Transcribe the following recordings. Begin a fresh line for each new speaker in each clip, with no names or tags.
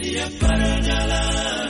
Siapa rajalah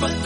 but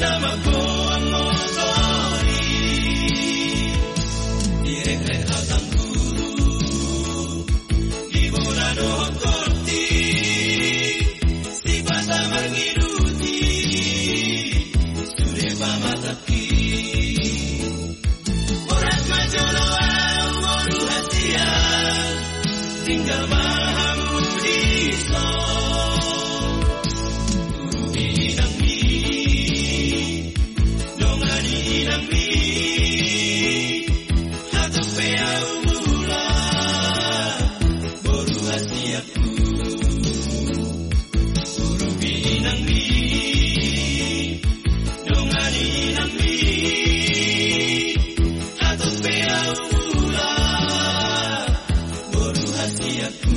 Namaku. setiaku Urubi inang bi Dongani inang bi Atau beau mula Boru hati aku